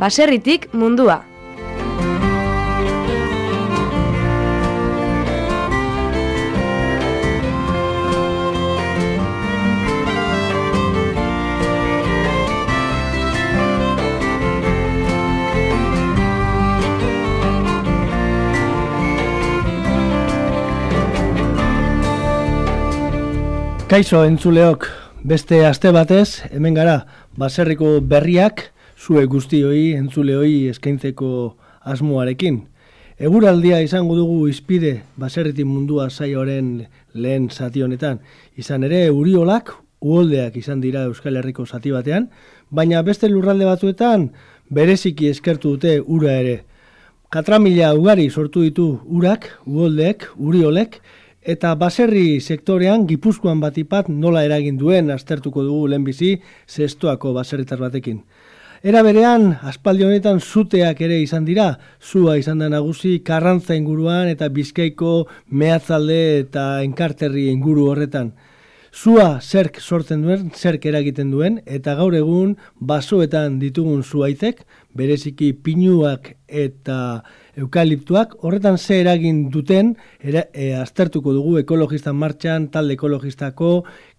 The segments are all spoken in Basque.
Baserritik mundua. Kaixo entzuleok, beste aste batez, hemen gara, baserriko berriak, zue guztioi, entzuleoi eskaintzeko asmoarekin. Eguraldia izango dugu izpide baserritin mundua saioaren lehen zati honetan. Izan ere, uriolak, uholdeak izan dira Euskal Herriko zati batean, baina beste lurralde batzuetan bereziki eskertu dute ura ere. Katramila ugari sortu ditu urak, uholdeek, uriolek, Eta baserri sektorean Gipuzkoan batipat nola eragin duen aztertuko dugu lehenbizi zestoako baserritar batekin. Era berean, aspaldi honetan zuteak ere izan dira, zua izan da nagusi karrantza inguruan eta bizkaiko mehatzalde eta enkarterri inguru horretan. Zua zerk sortzen duen, zerk eragiten duen, eta gaur egun basoetan ditugun zuaitek, bereziki pinuak eta eukaliptuak, horretan ze eragin duten, era, e, aztertuko dugu ekologistan martxan, talde ekologistako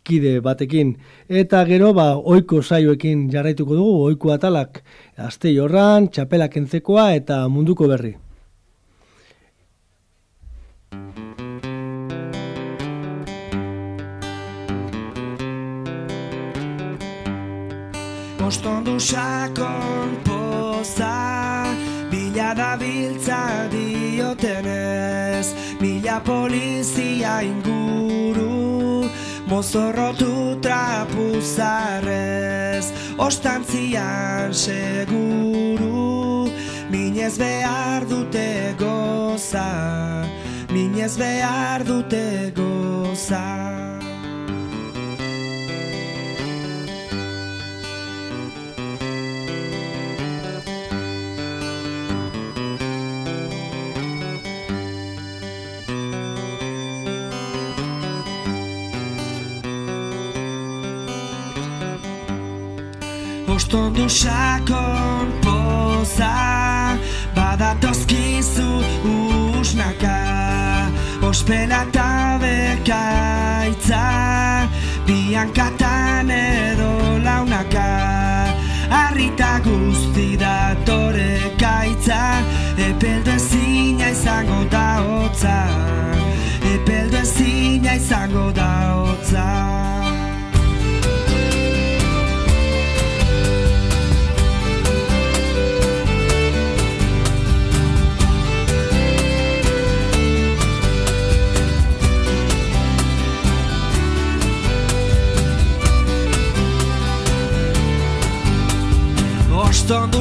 kide batekin. Eta gero, ba, oiko saioekin jarraituko dugu, oiko atalak, azte jorran, txapelak entzekoa eta munduko berri. Ostondu sakon poza Bila da biltza diotenez Mila polizia inguru Mozorrotu trapuzarrez Ostantzian seguru Minez behar dute goza Minez behar dute goza Sakon poza Badatozkizu usnaka Ospela eta bekaitza Biankatan edo launaka. Arrita guzti datore kaitza Epeldu ezina izango da hotza. Epeldu ezina izango da hotza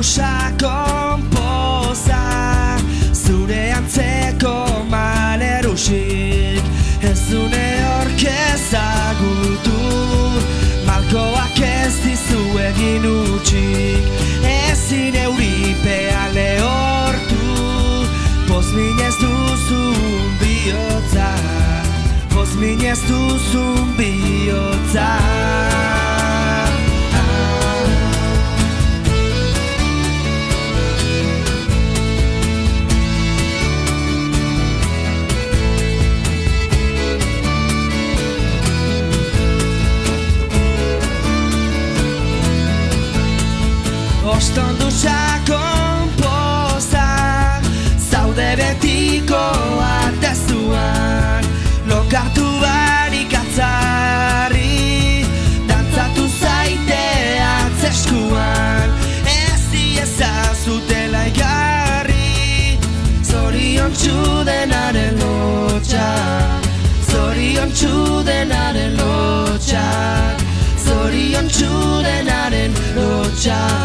Ostondu sakon poza Zure antzeko malerusik Ez dune orkezagutu Malkoak ez dizu egin utxik Ezin euripea lehortu Poz minez duzun bihotza Poz minez duzun bihotza Ostondu sakon poza Zaude betiko atezuan Lokatu barik atzarri Dantzatu zaite atzeskuan. Ez diezazutela igarri Zorion txudenaren lotxa Zorion txudenaren lotxa Zorion txudenaren lotxa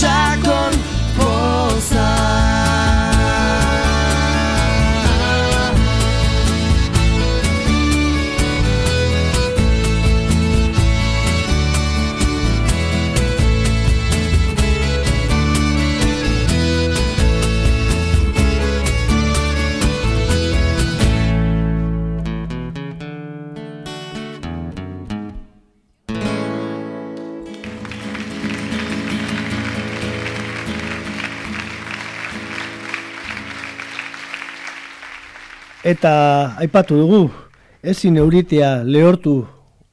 shackles. Eta aipatu dugu, ezin euritea lehortu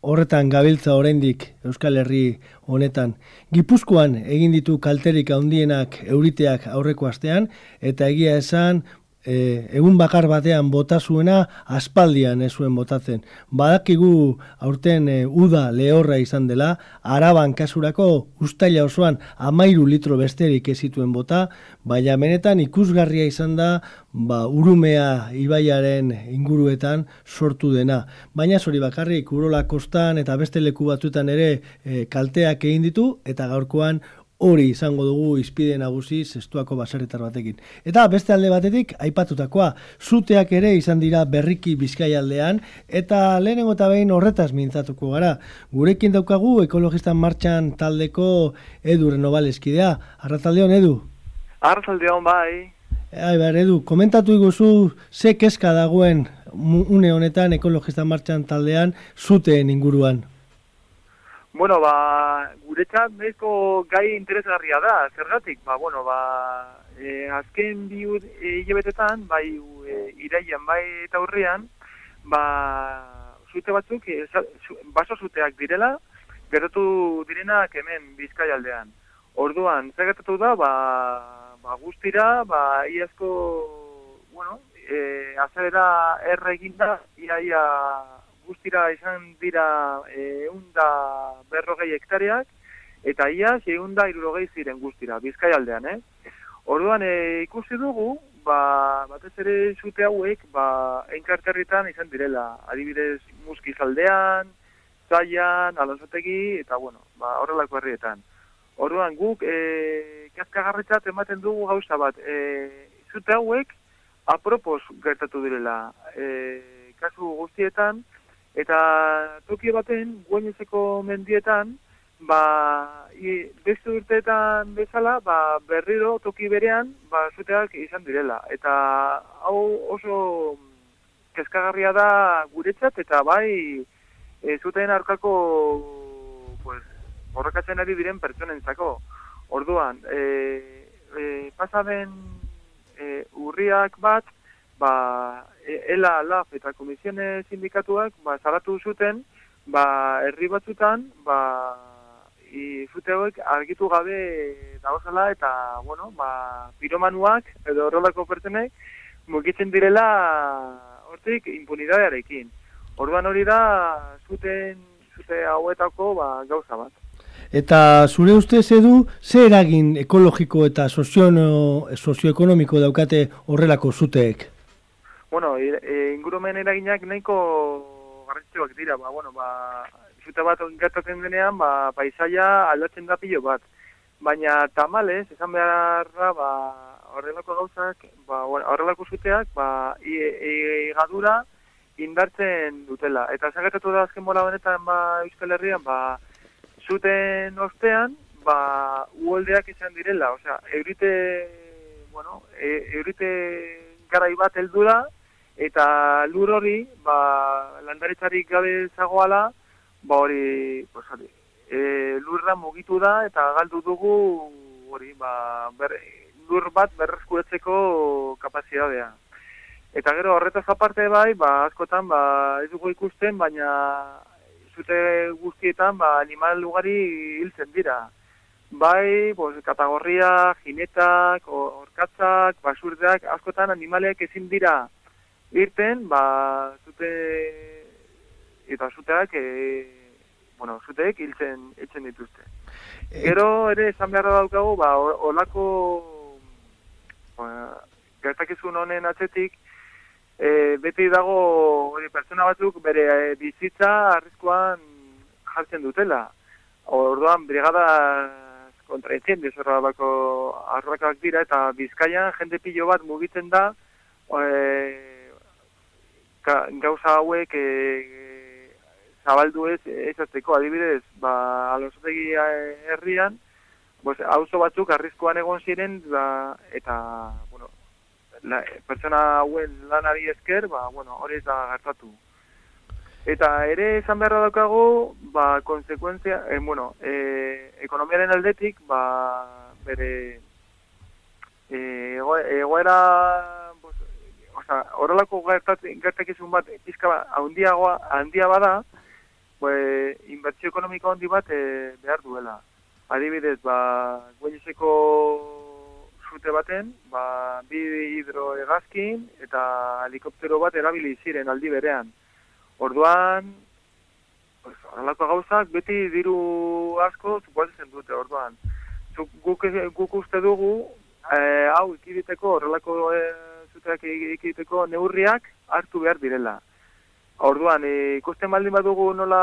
horretan gabiltza oraindik Euskal Herri honetan. Gipuzkoan egin ditu kalterik handienak euriteak aurreko astean eta egia esan e, egun bakar batean bota zuena aspaldian ez zuen botatzen. Badakigu aurten e, uda lehorra izan dela, araban kasurako ustaila osoan amairu litro besterik ez zituen bota, baina benetan ikusgarria izan da ba, urumea ibaiaren inguruetan sortu dena. Baina zori bakarrik urola kostan eta beste leku batuetan ere e, kalteak egin ditu eta gaurkoan hori izango dugu izpide nagusi zestuako basaretar batekin. Eta beste alde batetik, aipatutakoa, zuteak ere izan dira berriki bizkai aldean, eta lehenengo eta behin horretaz mintzatuko gara. Gurekin daukagu ekologistan martxan taldeko edu renobaleskidea. Arrataldeon, edu? Arrataldeon, bai. Ai, bar, edu, komentatu iguzu ze keska dagoen une honetan ekologistan martxan taldean zuteen inguruan. Bueno, ba, guretzat mezko gai interesgarria da, zergatik, ba, bueno, ba, e, azken bi e, hilabetetan, bai, e, iraian, bai, eta hurrian, ba, zute batzuk, e, baso zuteak direla, gertatu direnak hemen bizkai aldean. Orduan, zer gertatu da, ba, ba, guztira, ba, iazko, bueno, e, azera erra eginda, ia, ia, guztira izan dira eunda berrogei hektareak, eta ia eunda irurogei ziren guztira, bizkai aldean, eh? Orduan e, ikusi dugu, ba, batez ere zute hauek, ba, enkarterritan izan direla, adibidez muskizaldean, zaian, alonzotegi, eta bueno, ba, horrelako herrietan. Orduan guk, e, kaskagarretzat ematen dugu gauza bat, e, zute hauek, apropos gertatu direla, e, kasu guztietan, Eta toki baten, guainezeko mendietan, ba, beste urteetan bezala, ba, berriro toki berean, ba, zuteak izan direla. Eta hau oso kezkagarria da guretzat, eta bai, e, zuten arkako pues, borrakatzen ari diren pertsonentzako. Orduan, e, e, pasaben e, urriak bat, ba, ELA, LAF eta Komisione Sindikatuak ba, zaratu zuten, ba, herri batzutan, ba, izute hauek argitu gabe dagozala eta, bueno, ba, piromanuak edo horrelako pertsenek mugitzen direla hortik impunidadearekin. Orduan hori da zuten zute hauetako ba, gauza bat. Eta zure ustez edu, ze eragin ekologiko eta sozioekonomiko daukate horrelako zuteek? Bueno, e, ingurumen eraginak nahiko garrantzitsuak dira, ba, bueno, ba, zute bat gertatzen denean, ba, paisaia aldatzen da pilo bat. Baina tamales, esan beharra, ba, horrelako gauzak, ba, horrelako zuteak, ba, igadura indartzen dutela. Eta zagertatu da azken bola honetan, ba, Euskal Herrian, ba, zuten ostean, ba, uoldeak izan direla. Osea, eurite, bueno, e, eurite garai bat heldura eta lur hori, ba, landaritzarik gabe zagoala, ba hori, pues hori, e, lurra mugitu da eta galdu dugu hori, ba, ber, lur bat berrezkuretzeko kapazitatea. Eta gero horretaz aparte bai, ba, askotan, ba, ez dugu ikusten, baina zute guztietan, ba, animal ugari hiltzen dira. Bai, pues, katagorria, jinetak, orkatzak, basurdeak, askotan animaleak ezin dira irten, ba, zute, eta zuteak, e, bueno, zuteek hiltzen etzen dituzte. E, Gero ere esan beharra daukagu, ba, olako ba, gertakizun honen atzetik, e, beti dago hori pertsona batzuk bere e, bizitza arrizkoan jartzen dutela. Orduan, brigada kontra etxen, bako arrakak dira, eta bizkaian jende pilo bat mugitzen da, e, gauza hauek e, zabaldu ez ezazteko adibidez, ba, alosotegi herrian, pues, auzo batzuk arrizkoan egon ziren, ba, eta, bueno, la, pertsona hauen lanari esker, ba, bueno, hori ez da gertatu. Eta ere esan beharra daukagu, ba, konsekuentzia, eh, bueno, eh, ekonomiaren aldetik, ba, bere, eh, egoera, oza, horrelako gertakizun bat, pizka bat, handiagoa, handia bada, pues, inbertsio ekonomiko handi bat e, behar duela. Adibidez, ba, guelizeko zute baten, ba, bi hidroegazkin eta helikoptero bat erabili ziren aldi berean. Orduan, pues, horrelako gauzak, beti diru asko supoatzen dute, orduan. Guk, guk uste dugu, e, hau ikiditeko, horrelako e, zuteak ikiditeko neurriak hartu behar direla. Orduan, e, ikusten baldin badugu nola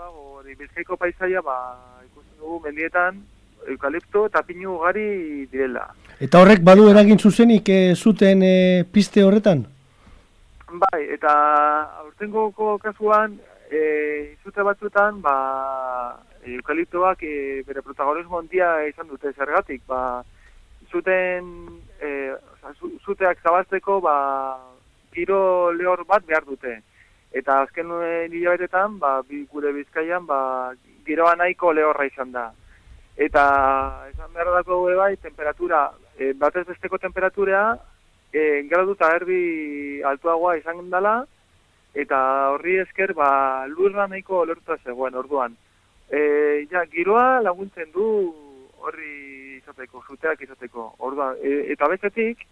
dago, bizkaiko paisaia, ba, ikusten dugu mendietan, eukalipto eta pinu gari direla. Eta horrek badu eragin zuzenik e, zuten e, piste horretan? Bai, eta aurtengo kasuan, e, zute batzuetan, ba, eukaliptoak e, bere protagonismo ondia izan dute zergatik, ba, zuten e, zuteak zabaltzeko ba, giro lehor bat behar dute. Eta azken hilabetetan, ba, gure bizkaian, ba, giroa nahiko lehorra izan da. Eta esan behar dako bai, temperatura, e, batez besteko temperaturea, e, gradu eta erdi altuagoa izan dela, eta horri esker, ba, lurra nahiko lehortuta zegoen, orduan. E, ja, giroa laguntzen du horri izateko, zuteak izateko. Orduan, e, eta bezetik,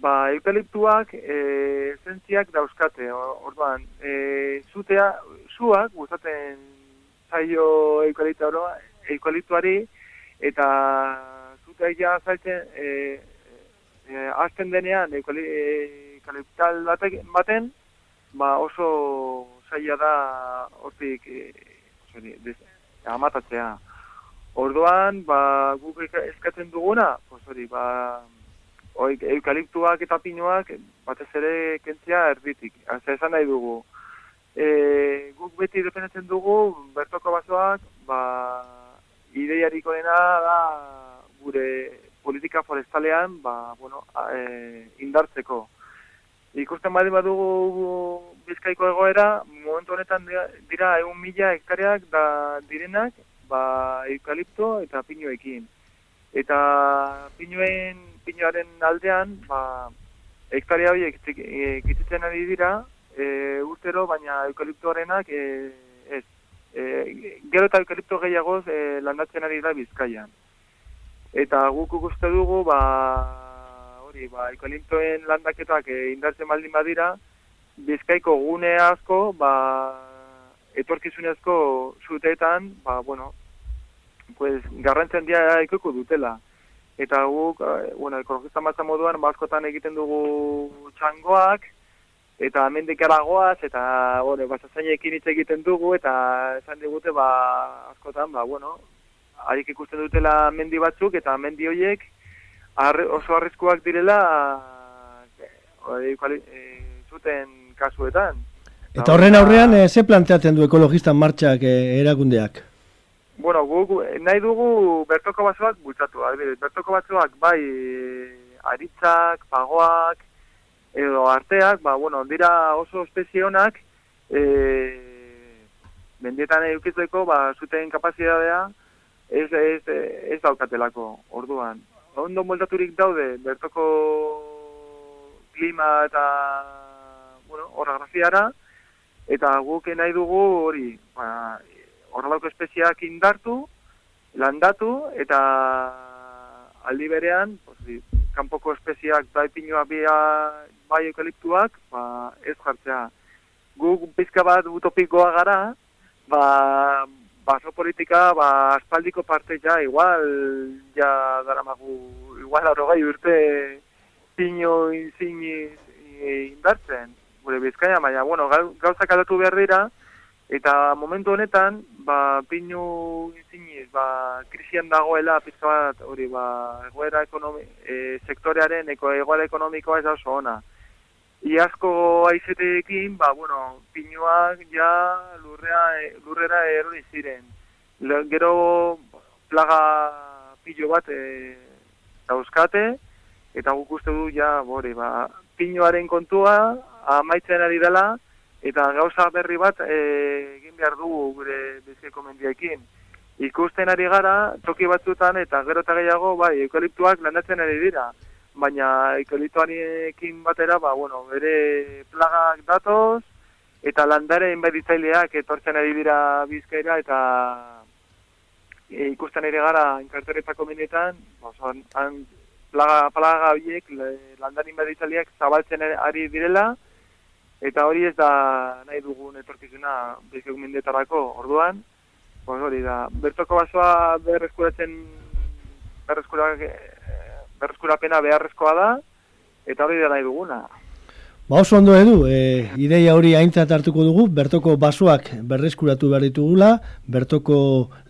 ba, eukaliptuak e, zentziak dauzkate. Orduan, e, zutea, zuak, gustaten zaio eukaliptuari, eta zutea ja zaitzen, e, e, azten denean eukaliptal baten, ba, oso zaila da hortik e, amatatzea. Orduan, ba, guk eskatzen duguna, pues hori, ba, oi, eukaliptuak eta pinuak batez ere kentzia erditik. Aza, esan nahi dugu. E, guk beti dependetzen dugu, bertoko basoak, ba, ideiariko dena da gure politika forestalean, ba, bueno, e, indartzeko. Ikusten badi badugu bizkaiko egoera, momentu honetan dira egun mila hektareak da direnak, ba, eukalipto eta pinuekin. Eta pinuen, pinuaren aldean, ba, hektaria horiek gizitzen ari dira, e, urtero, baina eukaliptoarenak e, ez. E, gero eta eukalipto gehiagoz e, landatzen ari da bizkaian. Eta guk uste dugu, ba, hori, ba, eukaliptoen landaketak e, indartzen baldin badira, bizkaiko gune asko, ba, etorkizunezko zuteetan, ba, bueno, pues, garrantzen dia ikuko dutela. Eta guk, eh, bueno, ekologista matza moduan, baskotan egiten dugu txangoak, eta mendik aragoaz, eta, bueno, basazainekin hitz egiten dugu, eta esan digute, ba, askotan, ba, bueno, harik ikusten dutela mendi batzuk, eta mendi horiek oso arriskuak direla e, zuten kasuetan. Eta horren aurrean, ze planteatzen du ekologistan martxak erakundeak? Bueno, gu, nahi dugu bertoko batzuak bultzatu, adibidez, bertoko batzuak bai aritzak, pagoak, edo arteak, ba, bueno, dira oso espezionak, e, mendietan eukitzeko, ba, zuten kapazitatea, ez, ez, ez daukatelako, orduan. Ondo moltaturik daude, bertoko klima eta, bueno, orragrafiara, eta guk nahi dugu hori, ba, horrelako espeziak indartu, landatu, eta aldi berean, pues, kanpoko espeziak bai pinua bia, bai eukaliptuak, ba, ez jartzea. Guk pizka bat utopikoa gara, ba, baso politika, ba, aspaldiko parte ja, igual, ja, dara magu, igual, gai urte, pino inzin indartzen, gure bizkaia, baina, bueno, gauzak aldatu behar dira, Eta momentu honetan, ba, pinu iziniz, ba, krisian dagoela, pizka bat, hori, ba, egoera ekonomi, e, sektorearen, eko, egoera ekonomikoa ez oso ona. Iazko aizeteekin, ba, bueno, pinuak ja lurrea, lurrera erori ziren. Gero, plaga pilo bat e, dauzkate, eta guk uste du, ja, bori, ba, pinuaren kontua, amaitzen ari dela, eta gauza berri bat e, egin behar dugu gure bizkaiko mendiekin. Ikusten ari gara, toki batzutan eta gero eta gehiago, bai, eukaliptuak landatzen ari dira. baina ekolitoarekin batera, ba, bueno, bere plagak datoz, eta landare inbeditzaileak etortzen ari dira bizkaira, eta e, ikusten ere gara inkarteretako menetan, ba, han, plaga, plaga biek, landare inbeditzaileak zabaltzen ari direla, eta hori ez da nahi dugun etorkizuna bizkauk mendetarako orduan, Pues hori da, bertoko basoa berreskuratzen berreskura, berreskurapena beharrezkoa da, eta hori da nahi duguna. Ba oso ondo edu, e, ideia hori aintzat hartuko dugu, bertoko basoak berreskuratu behar ditugula, bertoko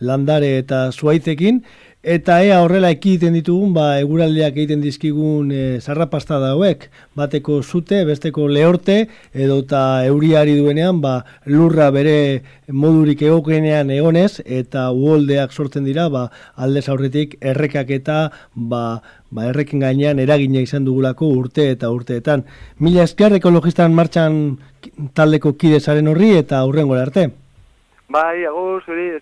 landare eta zuaitzekin, Eta ea horrela ekiten ditugun, ba, eguraldiak egiten dizkigun e, zarrapasta dauek, bateko zute, besteko lehorte, edo eta euriari duenean, ba, lurra bere modurik egokenean egonez, eta uoldeak sortzen dira, ba, aldez aurretik errekak eta ba, ba, errekin gainean eragina izan dugulako urte eta urteetan. Mila esker ekologistan martxan taldeko kidezaren horri eta aurrengora arte. Bai, agur, zuri.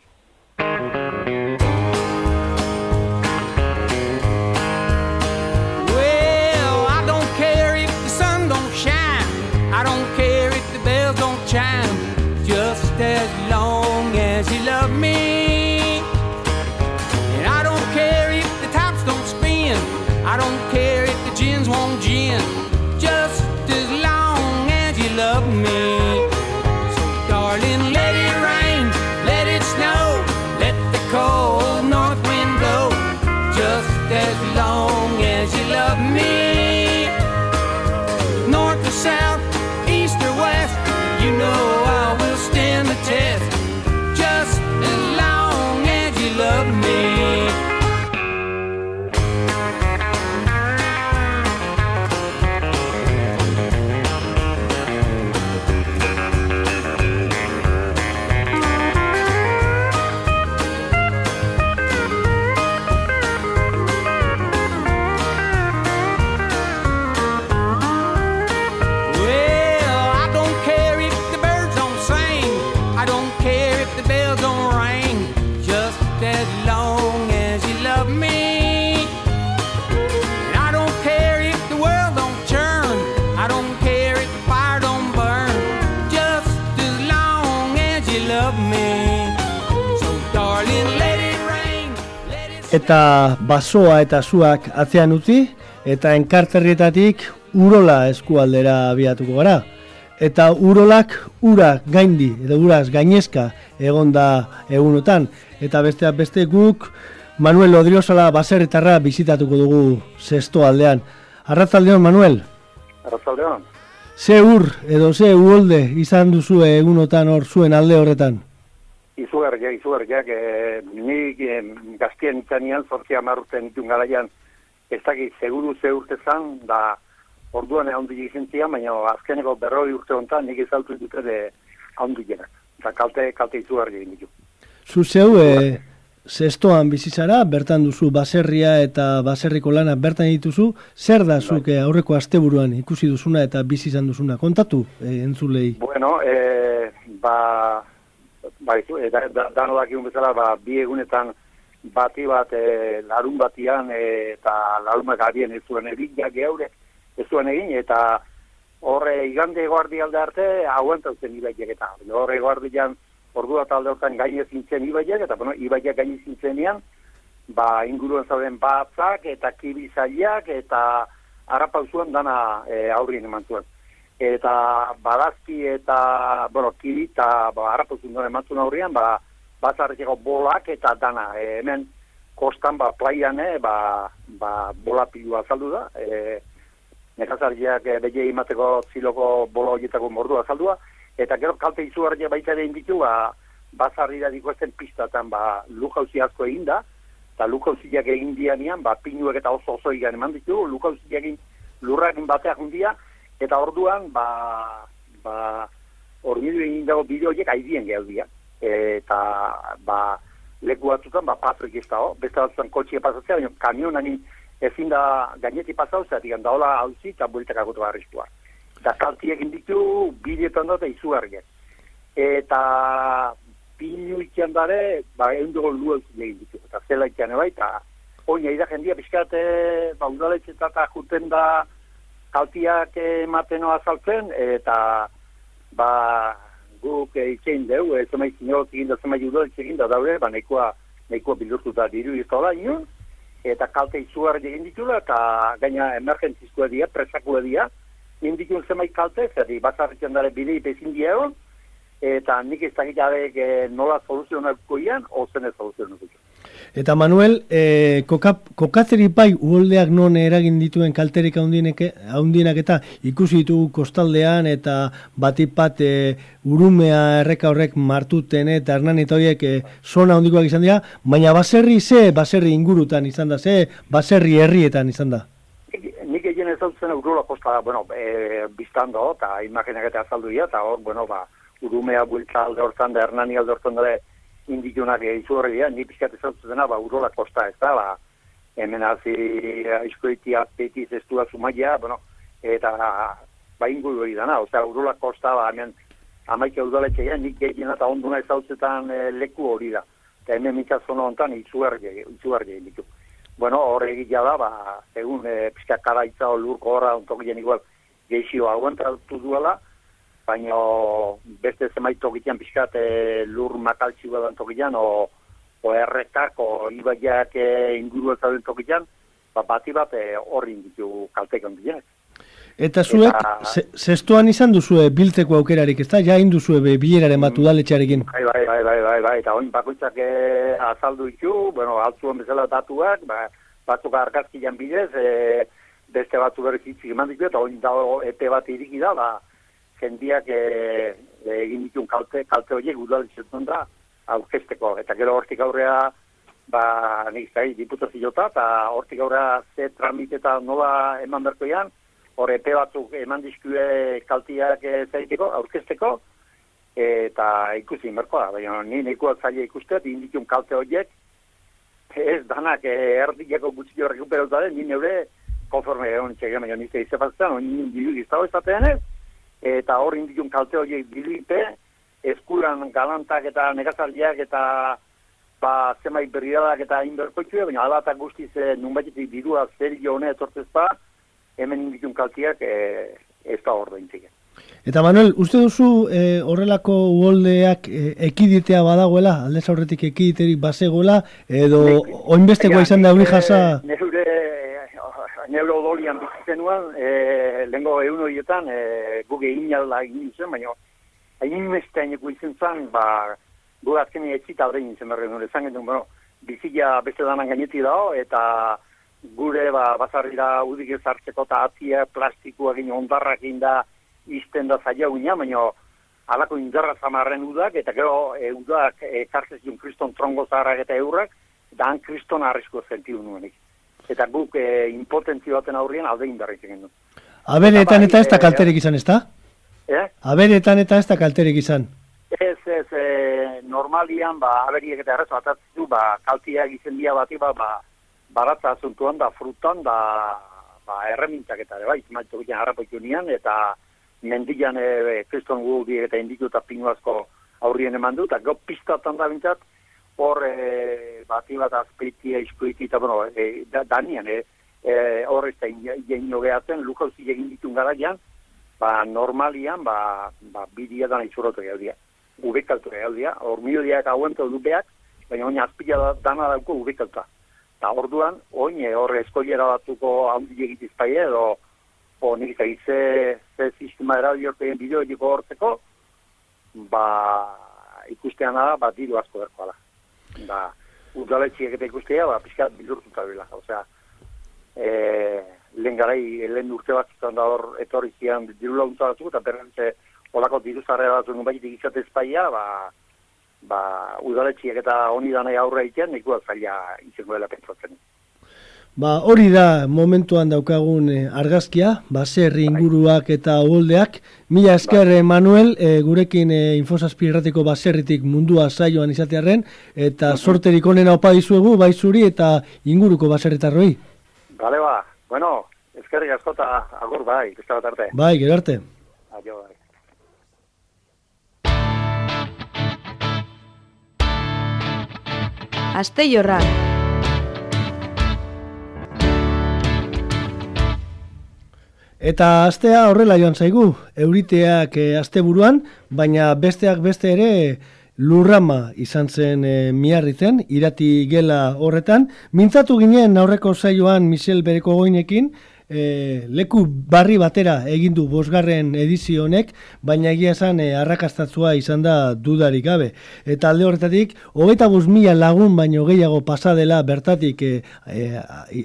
Eta basoa eta zuak atzean utzi, eta enkarterrietatik urola eskualdera abiatuko gara. Eta urolak ura gaindi, edo uraz gainezka egonda egunotan. Eta besteak beste guk Manuel Odriosala baserritarra bizitatuko dugu zesto aldean. Arratzaldeon, Manuel? Arratzaldeon. Ze ur, edo ze uolde izan duzu egunotan hor zuen alde horretan? Izugarriak, izugarriak, e, nik e, gaztien itzanean, zortzia marruten itun garaian, ez dakit, seguru ze urte zan, da, orduan egon diligentzia, baina azkeneko berroi urte honetan, nik izaltu dute de haundi jenak. Eta kalte, kalte izugarri egin ditu. Zu zeu, e, zestoan bizizara, bertan duzu baserria eta baserriko lana bertan dituzu, zer da zuke bai. aurreko asteburuan ikusi duzuna eta bizizan duzuna? Kontatu, e, entzulei? Bueno, e, ba, bai, e, da, da, dano bezala, ba, bi egunetan bati bat e, larun batian e, eta larumak abien ez zuen egin, ja geure, ez zuen egin, eta horre igande guardi alde arte, aguantautzen ibaiek eta horre guardi jan, ordu bat alde hortan gaine zintzen ibaiek, eta bueno, ibaiek gaine zintzenian, ba, inguruen zauden batzak, eta kibizaiak, eta harrapauzuan dana e, aurrien eman zuen eta badazki eta, bueno, kiri eta ba, harrapuzun duen emantzun aurrian, ba, bazarretiko bolak eta dana. E, hemen kostan, ba, plaian, e, ba, ba, bola pilua azaldu da. E, nekazarriak e, bege imateko ziloko bola horietako mordu azaldua. Eta gero kalte izu harria baita ere inditu, ba, bazarri da dikoezen pistatan, ba, lujauzi asko egin da. Eta lujauziak egin dianian, ba, pinuek eta oso oso egan eman ditu, lujauziak egin lurrakin bateak hundia, Eta orduan, ba, ba, ormidu egin dago bideo horiek aidien gehaudia. Eta, ba, leku batzutan, ba, patrik ez dago, beste batzutan kotxia pasatzea, baina kamion ani ezin da gaineti pasau, zer digan daola hauzi eta bueltak agotu arristua. Da kaltiek inditu, bideotan da eta izugarriak. Eta, pinu ikian dare, ba, egun dugu lu egin ditu. Eta zela ikian ebai, eta oin eida jendia pixkat, e, ba, udaletxetata juten da kaltiak ematen azaltzen, eta ba, guk itxein deu, e, zemai zinot egin da, zemai udaletxe egin da daure, ba, nahikoa, nahikoa bildurtu da diru iztola inun, eta kalte izugarri egin ditula, eta gaina emergentzizkoa dira, presakua dira, indikun zemai kalte, zer di, bazarritzen dara bide ipezin egon, eta nik ez dakit jabek e, nola soluzionatuko ian, ozen ez soluzionatuko. Eta Manuel, e, koka, kokatzeri bai uholdeak non eragin dituen kalterik haundienak eta ikusi ditugu kostaldean eta batipat e, urumea erreka horrek martuten eta hernan eta horiek e, zona handikoak izan dira, baina baserri ze, baserri ingurutan izan da, ze, baserri herrietan izan da. Nik egin ez zen urula kosta, bueno, e, biztando, eta imaginak eta azaldu dira, eta hor, bueno, ba, urumea bultza alde hortan da, hernani alde hortan da, indikunak izu horri dira, ni pixkat dena, ba, urola kosta ez da, ba, hemen hazi aizkoitia peti zestua zumaia, bueno, eta ba, inguru hori dana, osea, urola kosta, ba, hemen amaike udaletxe gara, nik egin eta onduna ez e, leku hori da. Eta hemen mitzazono ontan izugarri, izugarri inditu. Bueno, horre egitea da, ba, egun e, pixkat karaitza lurko horra ontok igual geixio aguantatu duela, baina beste zemait tokitean pixkat e, lur makaltsi badan tokitean, o, o errekak, o ibaiak e, inguru zauden tokitean, ba, bati bat e, horri inditu kaltek ondienak. Eta zuek, Eta... zestuan izan duzue biltzeko aukerarik, ez da? Ja induzue be, bileraren bat udaletxearekin. Bai, bai, bai, bai, bai, bai, eta oin bakoitzak e, azaldu ditu, bueno, altzuen bezala datuak, ba, batzuk arkazkian bidez, e, beste batzu berriz hitzik eman ditu, eta oin dago epe bat iriki da, ba, jendiak e, egin ditun kalte, kalte horiek udalitzen da aurkesteko. Eta gero hortik aurrea, ba, nik zai, diputazioa eta hortik aurrea ze tramiteta nola eman berkoian, hor epe batzuk eman dizkue kaltiak e, zaiteko, aurkesteko, eta ikusi inberkoa, baina ni nahikoa zaila ikusteat, indikun kalte horiek, ez danak e, erdileko gutxio rekuperatu da, ni neure konforme egon txegean, baina nizte izapatzen, ni diru giztago ez, eta hor indikun kalte horiek bilipe, eskuran galantak eta negazaldiak eta ba, zemai berriadak eta inberkoitxue, baina alatak guztiz e, nunbaitetik dirua zer jo hone etortzezpa, hemen indikun kaltiak e, ez da hor Eta Manuel, uste duzu e, horrelako uholdeak e, ekiditea badagoela, aldez aurretik ekiditerik basegoela, edo oinbestekoa izan da hori jasa? Neure neuro odolian bizitzenuan, e, lehenko egun horietan, e, guk egin alda egin zen, baina hain mesteaineko izan zen, ba, gu azken etxita horrein zen berre nure, zan genuen, bueno, bizia beste danan gaineti dago, eta gure ba, bazarrira udik ez hartzeko eta atzia plastikua gine ondarrak da izten da zaila guina, baina alako indarra zamarren udak, eta gero e, udak e, kartzez kriston trongo zaharrak eta eurrak, han kriston arrisko zentiu nuenik eta guk e, impotentzio baten aurrien alde indarrik egin du. Aberetan eta ez da bai, kalterik izan, ez da? Eh? Aberetan eta ez da kalterik izan? Ez, ez, e, normalian, ba, aberiek eta errezo atatzu, ba, kaltia egiten dia bati, ba, ba, baratza azuntuan, da, frutan, da, ba, erremintzak eta, bai, maitu giten harrapoitu nian, eta mendian, e, kriston gu, eta indiku eta pinu asko aurrien eman du, eta go pistatan da bintzat, hor e, bati bat azpeitia izkoiti eta bueno, e, da, danian, e, e, hor ez da ino gehatzen, lukauzi egin ditun gara ba, normalian, ba, ba, bidia dana izurotu gaudia, ubekaltu gaudia, hor mio diak hauentu dupeak, baina oin azpila dana dauko ubekalta. Eta orduan, oin, hor eskoiera batuko handi egitiz pai edo, o nik ze, ze sistema erabiorpeen bideo egiko hortzeko, ba, ikustean da, ba, diru asko berkoala ba, udaletxiek eta ikustea, ba, pixka bildurtuta bila. Osea, e, lehen garai, lehen urte bat zutan da hor, etorri zian diru laguntza batzuk, eta berrentze, olako diru zarrera batzuk nun baitik izatez paia, ba, ba, udaletxiek eta honi danai aurre egitean, nikua zaila izango dela pentsatzen. Ba, hori da momentuan daukagun eh, argazkia, baserri inguruak eta uholdeak. Mila esker, ba. Manuel, eh, gurekin eh, infosazpi errateko baserritik mundua saioan izatearen, eta sorterik onena opa dizuegu, bai zuri eta inguruko baserritarroi. Bale ba, bueno, eskerrik askota agur bai, ez bat arte. Bai, gero arte. Adio, bai. Aste jorra, Eta astea horrela joan zaigu, euriteak e, asteburuan, baina besteak beste ere lurrama izan zen e, miarritzen, irati gela horretan. Mintzatu ginen aurreko zaioan Michel Bereko goinekin, e, leku barri batera egin du bosgarren edizio honek, baina egia esan e, arrakastatzua izan da dudarik gabe. Eta alde horretatik, hogeita mila lagun baino gehiago pasadela bertatik e, e,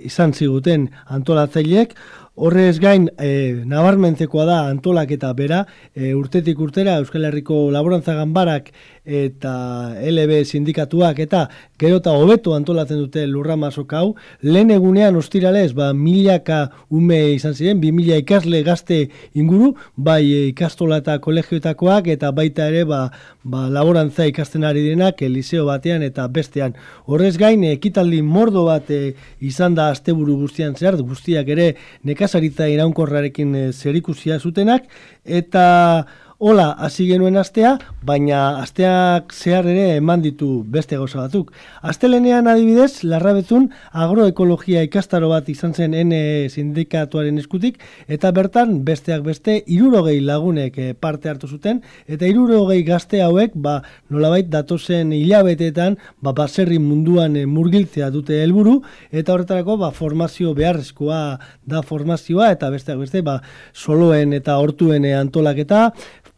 izan ziguten antolatzaileek, Horrez gain, e, nabarmentzekoa da antolaketa bera, e, urtetik urtera Euskal Herriko Laborantza Ganbarak eta LB sindikatuak eta gero eta hobeto antolatzen dute lurrama hau. Lehen egunean ostiralez, ba, milaka ume izan ziren, bi mila ikasle gazte inguru, bai e, ikastola eta kolegioetakoak eta baita ere ba, ba, laborantza ikasten ari denak, eliseo batean eta bestean. Horrez gain, ekitaldi mordo bat e, izan da asteburu guztian zehar, guztiak ere nekazaritza iraunkorrarekin e, zerikusia zutenak, eta Hola, hasi genuen astea, baina asteak zehar ere eman ditu beste gauza batzuk. Astelenean adibidez, larrabezun agroekologia ikastaro bat izan zen N sindikatuaren eskutik, eta bertan besteak beste irurogei lagunek eh, parte hartu zuten, eta irurogei gazte hauek, ba, nolabait datozen hilabetetan, ba, baserri munduan eh, murgiltzea dute helburu, eta horretarako ba, formazio beharrezkoa da formazioa, eta besteak beste, ba, soloen eta hortuen antolaketa,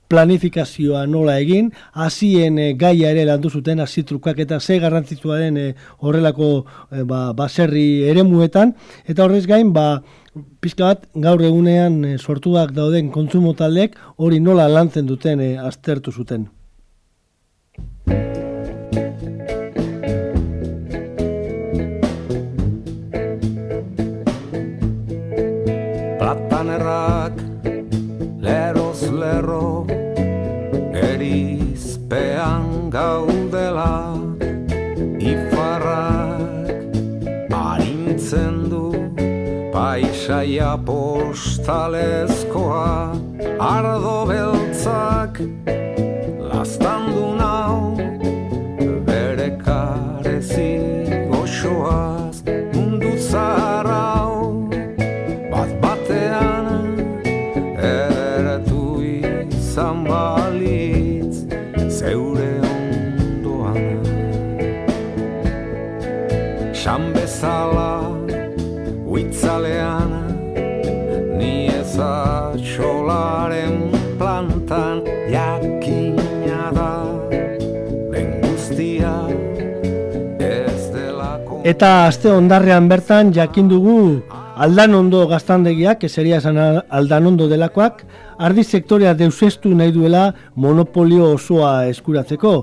planifikazioa nola egin, hasien e, gaia ere landu zuten hasi trukak eta ze garrantzitsua den e, horrelako e, ba, baserri eremuetan eta horrez gain ba pizka bat gaur egunean e, sortuak dauden kontsumo taldeek hori nola lantzen duten aztertu zuten. Paisaia postalezkoa Ardo beltzak Lastandu nau Eta aste ondarrean bertan jakin dugu aldan ondo gaztandegiak, eseria esan aldan ondo delakoak, ardi sektorea deusestu nahi duela monopolio osoa eskuratzeko.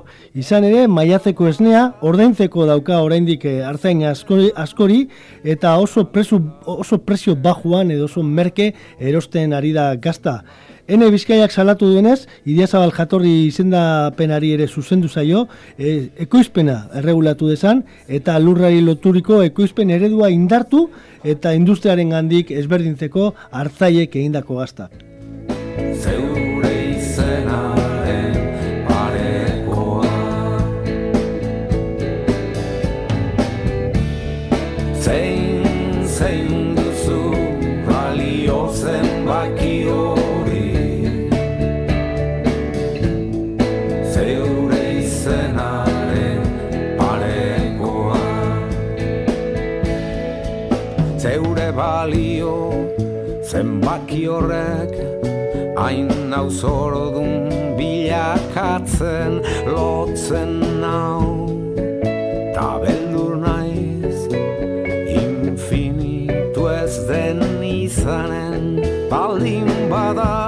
Izan ere, maiatzeko esnea, ordaintzeko dauka oraindik hartzain askori, askori eta oso, presu, oso presio bajuan edo oso merke erosten ari da gazta. Hene bizkaiak salatu duenez, Idiazabal jatorri izendapenari ere zuzendu zaio, e, ekoizpena erregulatu dezan, eta lurrari loturiko ekoizpen eredua indartu eta industriaren gandik ezberdintzeko hartzaiek egindako gaztak. Zeure izenaren Zeure balio zenbaki horrek Hain nau zorodun bilakatzen lotzen nau. Ta beldur naiz infinitu ez den izanen baldin bada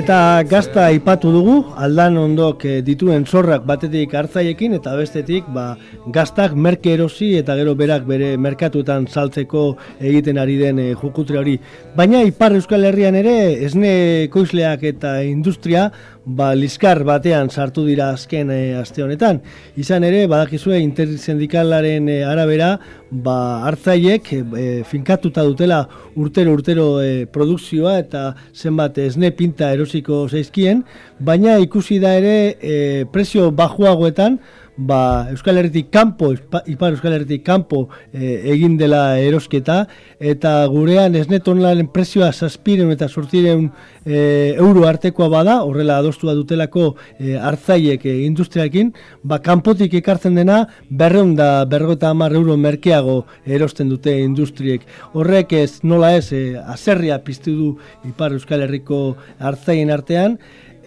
Eta gazta aipatu dugu, aldan ondok eh, dituen zorrak batetik hartzaiekin eta bestetik ba, gaztak merke erosi eta gero berak bere merkatuetan saltzeko egiten ari den e, jukutre hori. Baina Ipar Euskal Herrian ere esne koizleak eta industria ba, liskar batean sartu dira azken e, aste honetan. Izan ere, badakizue intersindikalaren e, arabera, ba, hartzaiek e, finkatuta dutela urtero-urtero e, produkzioa eta zenbat esne pinta erosiko zeizkien, baina ikusi da ere e, prezio bajuagoetan, ba, Euskal Herritik kanpo, Ipar Euskal Herritik kanpo e, egin dela erosketa, eta gurean esnet online prezioa zazpireun eta sortireun e, euro artekoa bada, horrela adostua dutelako e, hartzaiek e, industriakin, ba, kanpotik ekartzen dena berreun da berrogeta hamar euro merkeago erosten dute industriek. Horrek ez nola ez, e, azerria piztu du Ipar Euskal Herriko hartzaien artean,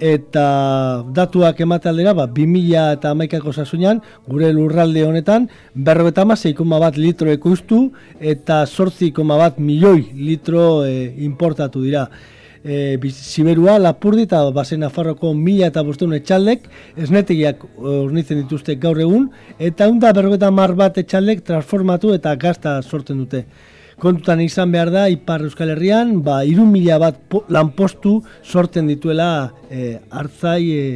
eta datuak emate aldera, ba, 2000 eta amaikako sasunean, gure lurralde honetan, berrogeta bat litro ekoiztu, eta sortzi bat milioi litro e, importatu dira. E, Siberua, Lapurdi eta Basen Nafarroko mila eta bosteun etxaldek, esnetegiak ornitzen dituzte gaur egun, eta hunda berrogeta mar bat etxaldek transformatu eta gazta sortzen dute. Kontutan izan behar da, Ipar Euskal Herrian, ba, irun mila bat po, lanpostu sortzen dituela e, hartzai e,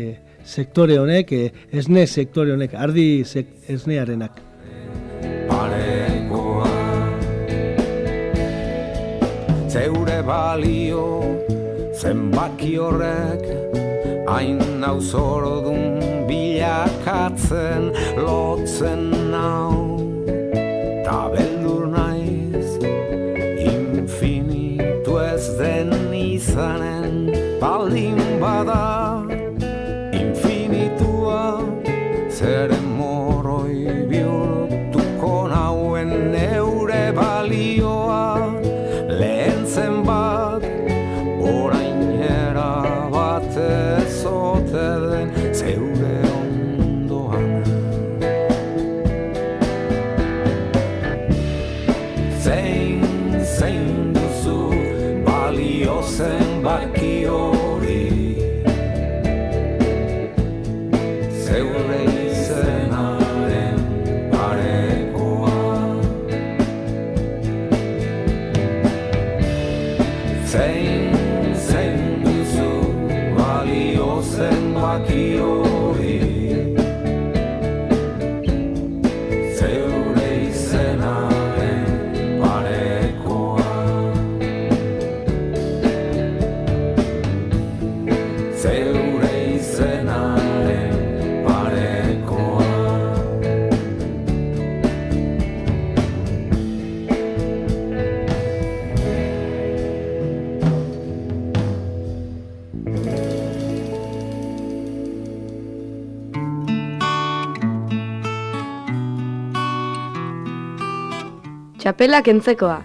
sektore honek, e, esne sektore honek, ardi sek, esnearenak. parekoa Zeure balio zenbaki horrek Hain nauzordun bilakatzen lotzen nau Ta izanen Baldin bada infinitua Zeren zeure Txapela kentzekoa.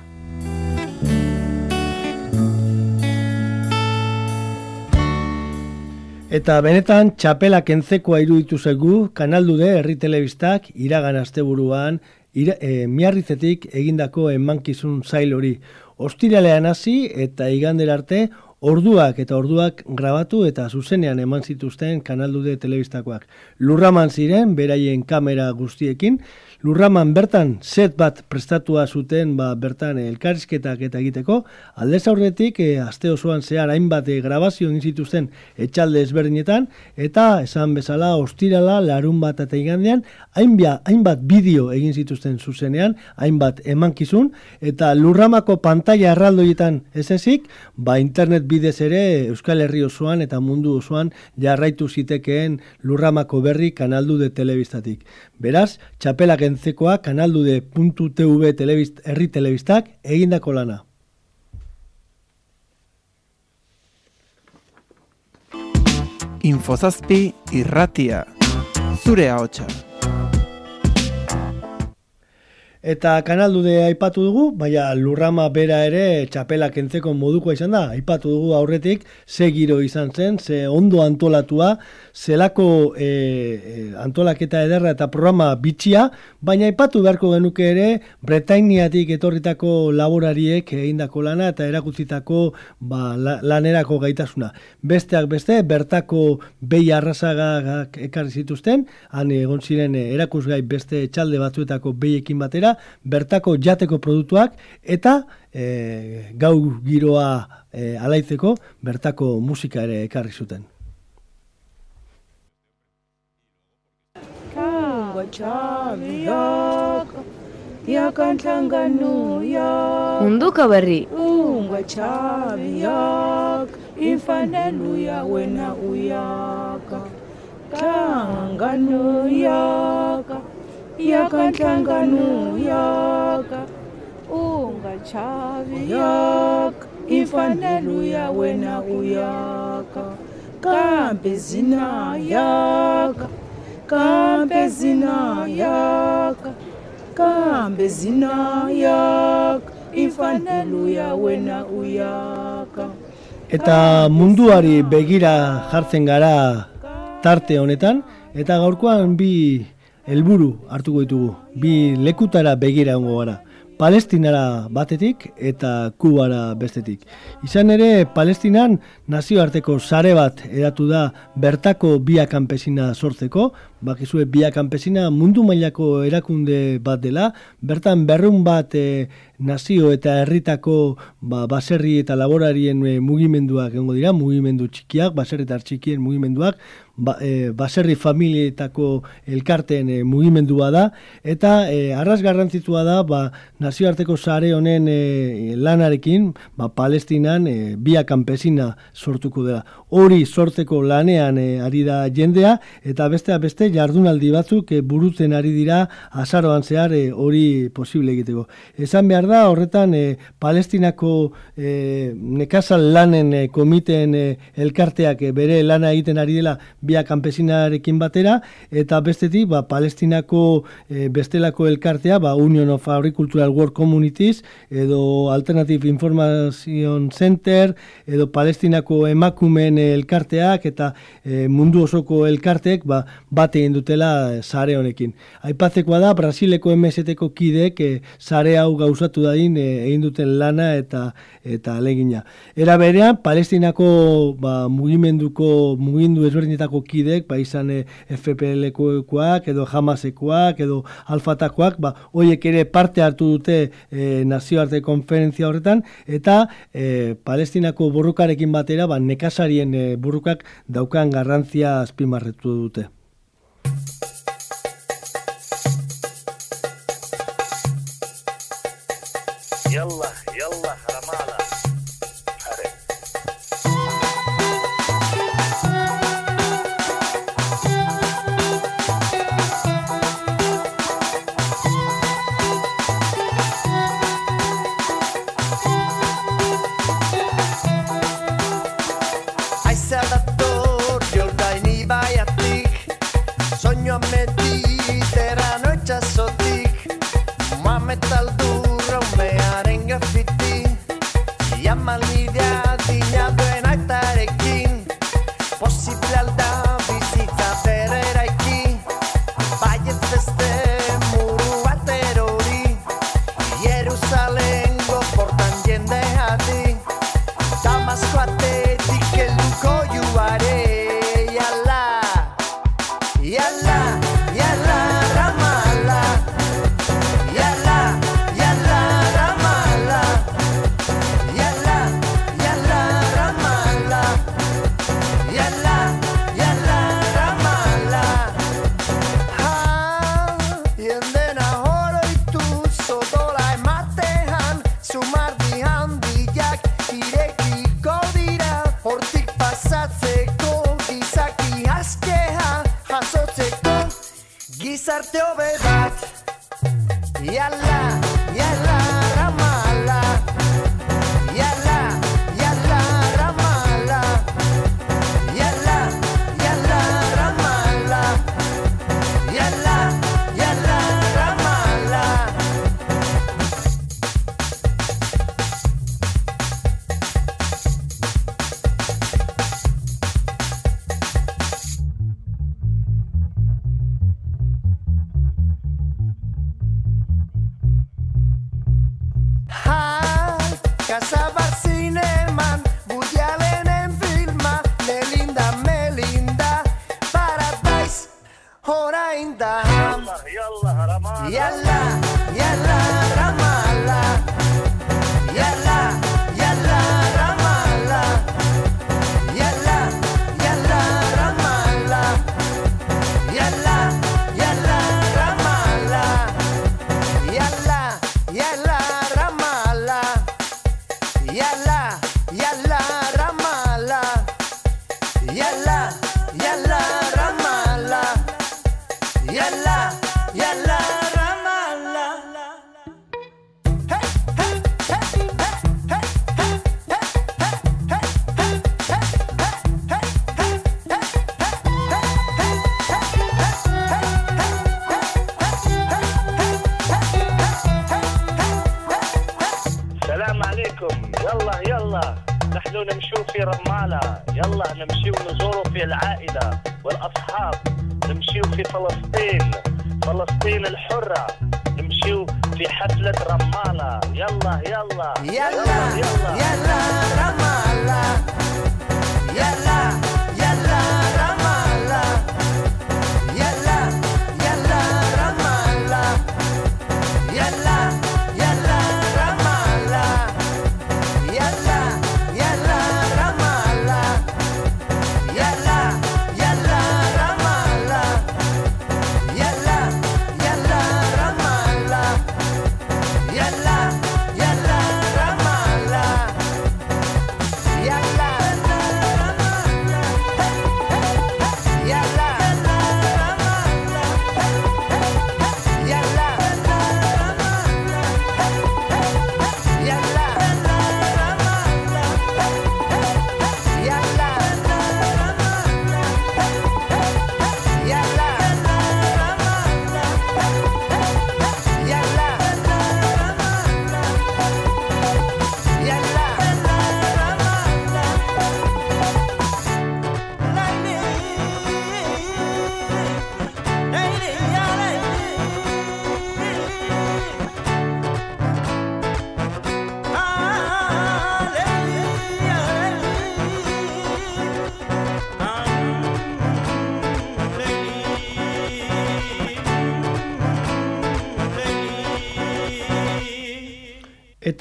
Eta benetan txapela kentzekoa iruditu zaigu kanaldude herri telebistak iragan asteburuan e, miarritzetik egindako emankizun zail hori. Ostiralean hasi eta igandera arte orduak eta orduak grabatu eta zuzenean eman zituzten kanaldude telebistakoak. Lurraman ziren, beraien kamera guztiekin, Lurraman bertan set bat prestatua zuten ba, bertan elkarrizketak eta egiteko, aldez aurretik e, aste osoan zehar hainbat e, grabazio egin zituzten etxalde ezberdinetan, eta esan bezala ostirala larun bat eta igandean, hainbia, hainbat bideo egin zituzten zuzenean, hainbat emankizun, eta lurramako pantalla erraldoietan ez ezik, ba internet bidez ere Euskal Herri osoan eta mundu osoan jarraitu zitekeen lurramako berri kanaldu de telebistatik. Beraz, txapelak entzekoa kanaldude.tv telebist, herri telebistak egindako lana. Infozazpi irratia. Zure ahotsa. Eta kanaldude aipatu dugu, baina lurrama bera ere txapela kentzeko modukoa izan da. Aipatu dugu aurretik, ze giro izan zen, ze ondo antolatua, zelako e, e, antolaketa ederra eta programa bitxia, baina aipatu beharko genuke ere Bretainiatik etorritako laborariek egindako lana eta erakutzitako ba, la- lanerako gaitasuna. Besteak beste, bertako behi arrasagak ekarri zituzten, han egon ziren erakusgai beste txalde batzuetako behiekin batera, bertako jateko produktuak eta e, gau giroa e, alaitzeko bertako musika ere ekarri zuten. Munduko berri. ungwachaviyak imfanelo wena uyaka nhlangano yaka yaka. Nhlangano yaka. U nga chavi yaka. Imfanelo ya wena u yaka kambe zina yaka. Kambe zina yaka. Kambe zina yaka. Imfanelo ya wena u yaka Eta munduari begira jartzen gara tarte honetan, eta gaurkoan bi helburu hartuko ditugu, bi lekutara begira ongo gara. Palestinara batetik eta Kubara bestetik. Izan ere, Palestinan nazioarteko sare bat eratu da bertako bia kanpesina sortzeko, bakizue bia kanpesina mundu mailako erakunde bat dela, bertan berrun bat e, nazio eta herritako ba, baserri eta laborarien e, mugimenduak egongo dira, mugimendu txikiak, baserri eta txikien mugimenduak, ba, e, baserri familietako elkarteen e, mugimendua da, eta e, arras garrantzitsua da ba, nazioarteko sare honen e, lanarekin, ba, palestinan e, bia kanpesina sortuko dela. Hori sortzeko lanean e, ari da jendea, eta bestea beste jardunaldi batzuk e, burutzen ari dira azaroan zehar hori posible egiteko. Esan behar da, horretan e, palestinako e, nekazal lanen e, komiteen e, elkarteak e, bere lana egiten ari dela bia kanpesinarekin batera, eta bestetik, ba, palestinako e, bestelako elkartea, ba, Union of Agricultural World Communities, edo Alternative Information Center, edo palestinako emakumen elkarteak, eta e, mundu osoko elkarteek, ba, bat egin dutela eh, sare honekin. Aipatzekoa da, Brasileko MST-ko kideek e, sare hau gauzatu dadin e, egin duten lana eta eta alegina. Era berean, Palestinako ba, mugimenduko, mugindu ezberdinetako kideek, ba, izan e, FPL-koak, edo Hamasekoak, edo Alfatakoak, ba, hoiek ere parte hartu dute e, nazioarte konferentzia horretan, eta e, Palestinako burrukarekin batera, ba, nekazarien e, burrukak daukan garrantzia azpimarretu dute.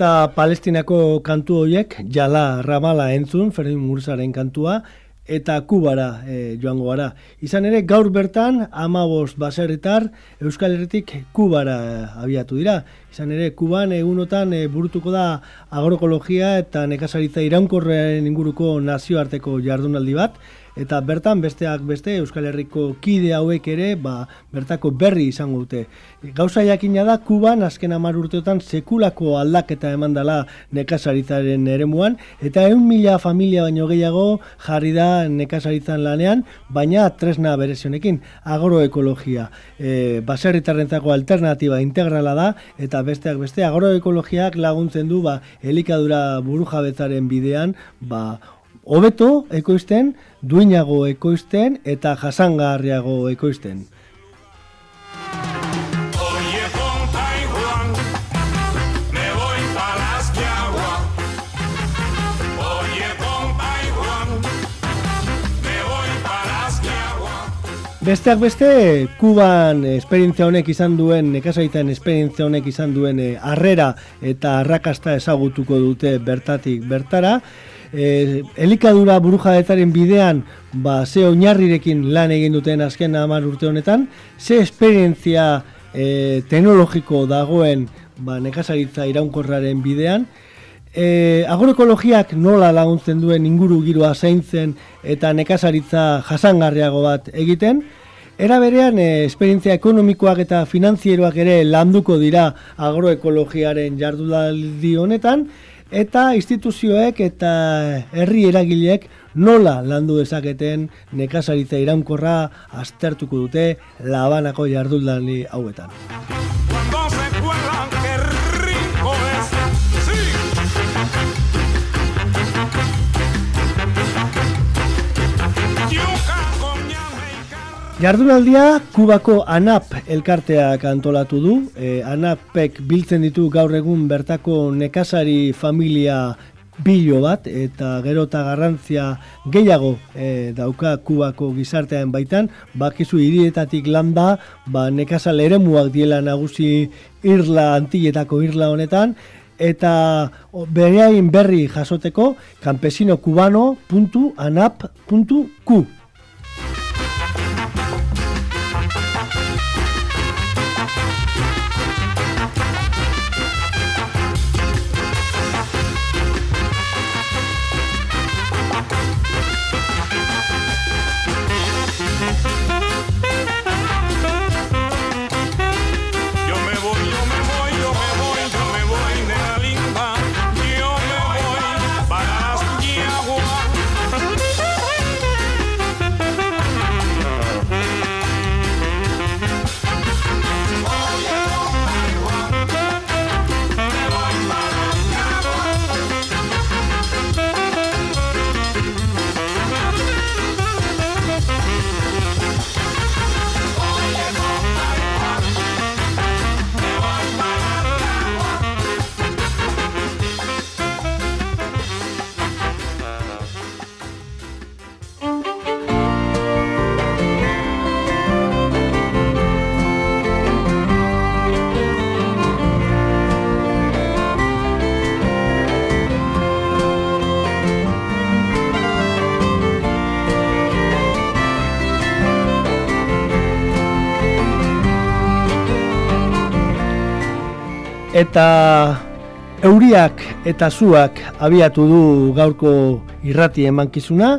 Eta Palestinako kantu horiek, jala ramala entzun, Fermin Murzaren kantua, eta kubara e, joango gara. Izan ere, gaur bertan, amabost baserritar, Euskal Herritik kubara e, abiatu dira. Izan ere, kuban egunotan e, burutuko da agroekologia eta nekazaritza iraunkorrearen inguruko nazioarteko jardunaldi bat, eta bertan besteak beste Euskal Herriko kide hauek ere ba, bertako berri izango dute. Gauza jakina da Kuban azken hamar urteotan sekulako aldaketa eman dela nekazaritzaren eremuan eta ehun mila familia baino gehiago jarri da nekazaritzan lanean, baina tresna berezionekin agroekologia. E, baserritarrentzako alternatiba integrala da eta besteak beste agroekologiak laguntzen du ba, elikadura burujabetzaren bidean ba, hobeto ekoizten, duinago ekoizten eta jasangarriago ekoizten. Besteak beste, Kuban esperientzia honek izan duen, nekazaitan esperientzia honek izan duen eh, harrera e, eta arrakasta ezagutuko dute bertatik bertara. E, elikadura burujabetaren bidean ba, ze oinarrirekin lan egin duten azken hamar urte honetan, ze esperientzia e, teknologiko dagoen ba, nekazaritza iraunkorraren bidean, E, agroekologiak nola laguntzen duen inguru giroa zaintzen eta nekazaritza jasangarriago bat egiten, Era berean, e, esperientzia ekonomikoak eta finanzieroak ere landuko dira agroekologiaren jardunaldi honetan, eta instituzioek eta herri eragileek nola landu dezaketen nekazaritza iraunkorra aztertuko dute labanako jardunaldi hauetan. Jardunaldia Kubako ANAP elkarteak antolatu du. E, ANAPek biltzen ditu gaur egun bertako nekazari familia bilo bat eta gero eta garrantzia gehiago e, dauka Kubako gizartean baitan, bakizu hirietatik landa, ba nekazal eremuak diela nagusi irla antilletako irla honetan, eta bereain berri jasoteko campesinocubano.anap.cu Yo Eta euriak eta zuak abiatu du gaurko irrati emankizuna,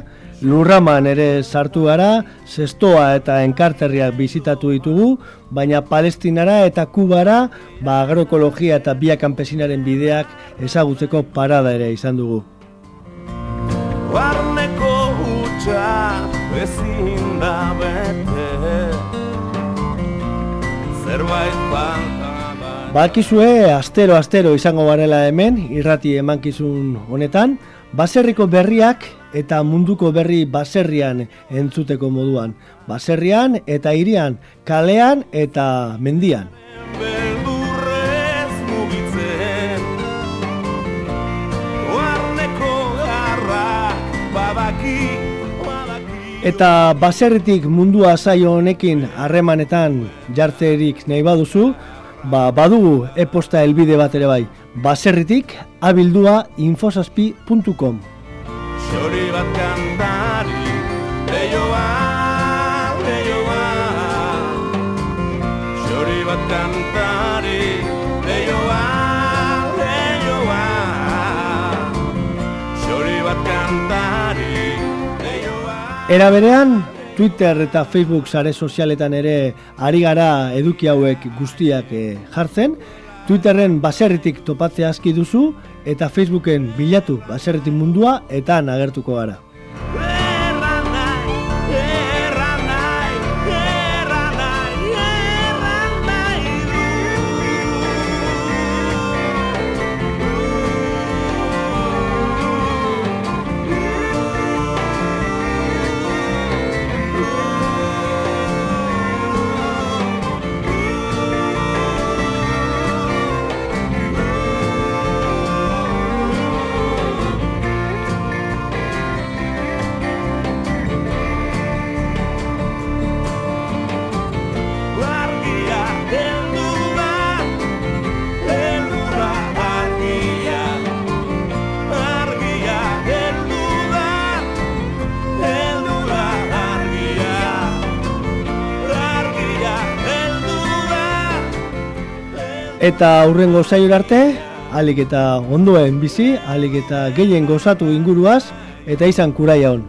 lurraman ere sartu gara, zestoa eta enkarterriak bizitatu ditugu, baina palestinara eta kubara ba, agroekologia eta bia kanpesinaren bideak ezagutzeko parada ere izan dugu. Barneko hutsa ezin da bete Zerbait falta Bakizue, astero astero izango garela hemen, irrati emankizun honetan, baserriko berriak eta munduko berri baserrian entzuteko moduan. Baserrian eta hirian, kalean eta mendian. Eta baserritik mundua zaio honekin harremanetan jartzerik nahi baduzu, ba, badugu e-posta helbide bat ere bai. Baserritik abildua infosaspi.com Xori bat kantari Leioa, leioa Xori bat kantari Leioa, leioa Xori bat kantari Era berean, Twitter eta Facebook sare sozialetan ere ari gara eduki hauek guztiak eh, jartzen. Twitterren baserritik topatzea aski duzu eta Facebooken bilatu baserritik mundua eta agertuko gara. Eta aurrengo zailor arte, alik eta ondoen bizi, alik eta gehien gozatu inguruaz, eta izan kuraia hon.